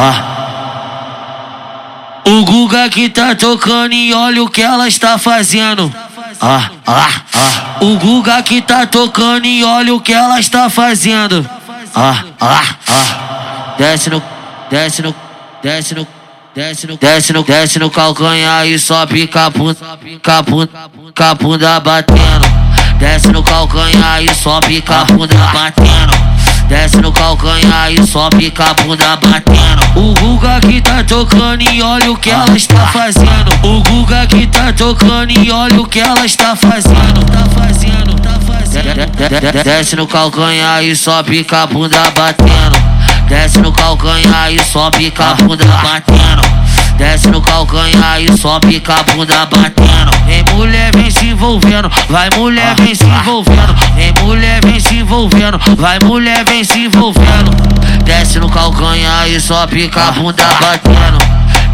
Ah. O Guga que tá tocando e olha o que ela está fazendo. Ah, ah, ah. O Guga que tá tocando e olha o que ela está fazendo. Ah, ah, ah. Desce no, desce no, desce no, desce no, desce no, desce no calcanhar e sobe capunda, capunda, capunda batendo. Desce no calcanhar e sobe capunda batendo. Desce no calcanhar e sobe com a bunda batendo. O Guga que tá tocando e olha o que ela está fazendo. O Guga que tá tocando e olha o que ela está fazendo. Tá fazendo, tá fazendo. Desce no calcanhar e sobe com a bunda batendo. Desce no calcanhar e sobe com a bunda batendo. Desce no calcanhar e sobe com a bunda batendo. Vem mulher, vem se envolvendo. Vai mulher, vem se envolvendo. Vem mulher, vem envolvendo. Vai mulher, vem se envolvendo. Desce no calcanhar e sobe com a bunda batendo.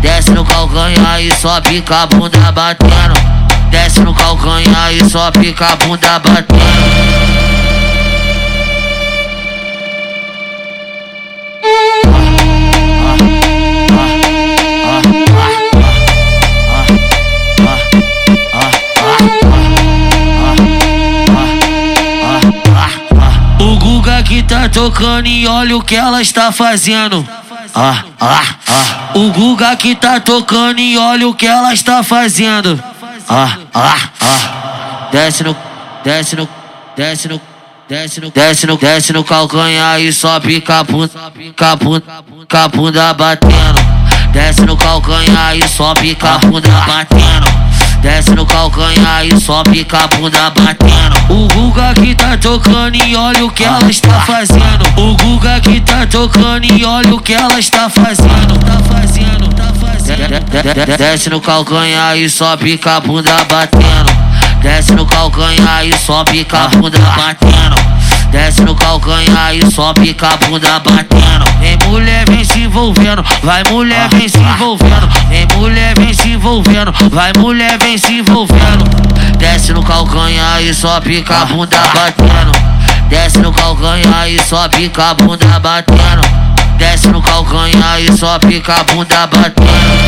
Desce no calcanhar e sobe com a bunda batendo. Desce no calcanhar e sobe com a bunda batendo. Que tá tocando e olha o que ela está fazendo. Ah, ah, ah. O Guga que tá tocando e olha o que ela está fazendo. Ah, ah, ah. Desce no, desce no, desce no, desce no, desce no, desce no calcanhar e sobe capunda, capunda, capunda batendo. Desce no calcanhar e sobe capunda batendo. Desce no calcanhar e sobe com a bunda batendo. O Guga que tá tocando e olha o que ela está fazendo. O Guga que tá tocando e olha o que ela está fazendo. Tá fazendo, tá fazendo. Desce no calcanhar e sobe com a bunda batendo. Desce no calcanhar e sobe com a bunda batendo. Desce no calcanhar e sobe com a bunda batendo. Vai mulher, vem se envolvendo. Vem mulher, vem se envolvendo. Vai mulher, vem se envolvendo. Desce no calcanhar e sobe com a bunda batendo. Desce no calcanhar e sobe com a bunda batendo. Desce no calcanhar e sobe com a bunda batendo.